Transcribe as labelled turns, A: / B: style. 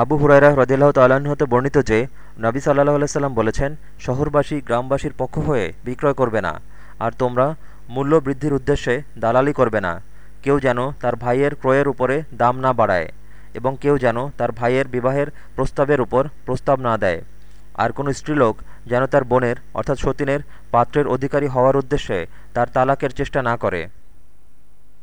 A: আবু হুরাইরা হ্রদিল্লাহ তাল্লাহ্ন হতে বর্ণিত যে, নবী সাল্লাহ আলাইসাল্লাম বলেছেন, শহরবাসী গ্রামবাসীর পক্ষ হয়ে বিক্রয় করবে না, আর তোমরা মূল্য বৃদ্ধির উদ্দেশ্যে দালালি করবে না। কেউ যেন তার ভাইয়ের ক্রয়ের উপরে দাম না বাড়ায় এবং কেউ যেন তার ভাইয়ের বিবাহের প্রস্তাবের উপর প্রস্তাব না দেয়। আর কোনো স্ত্রীলোক যেন তার বোনের অর্থাৎ সতীনের পাত্রের অধিকারী হওয়ার উদ্দেশ্যে তার তালাকের চেষ্টা না করে।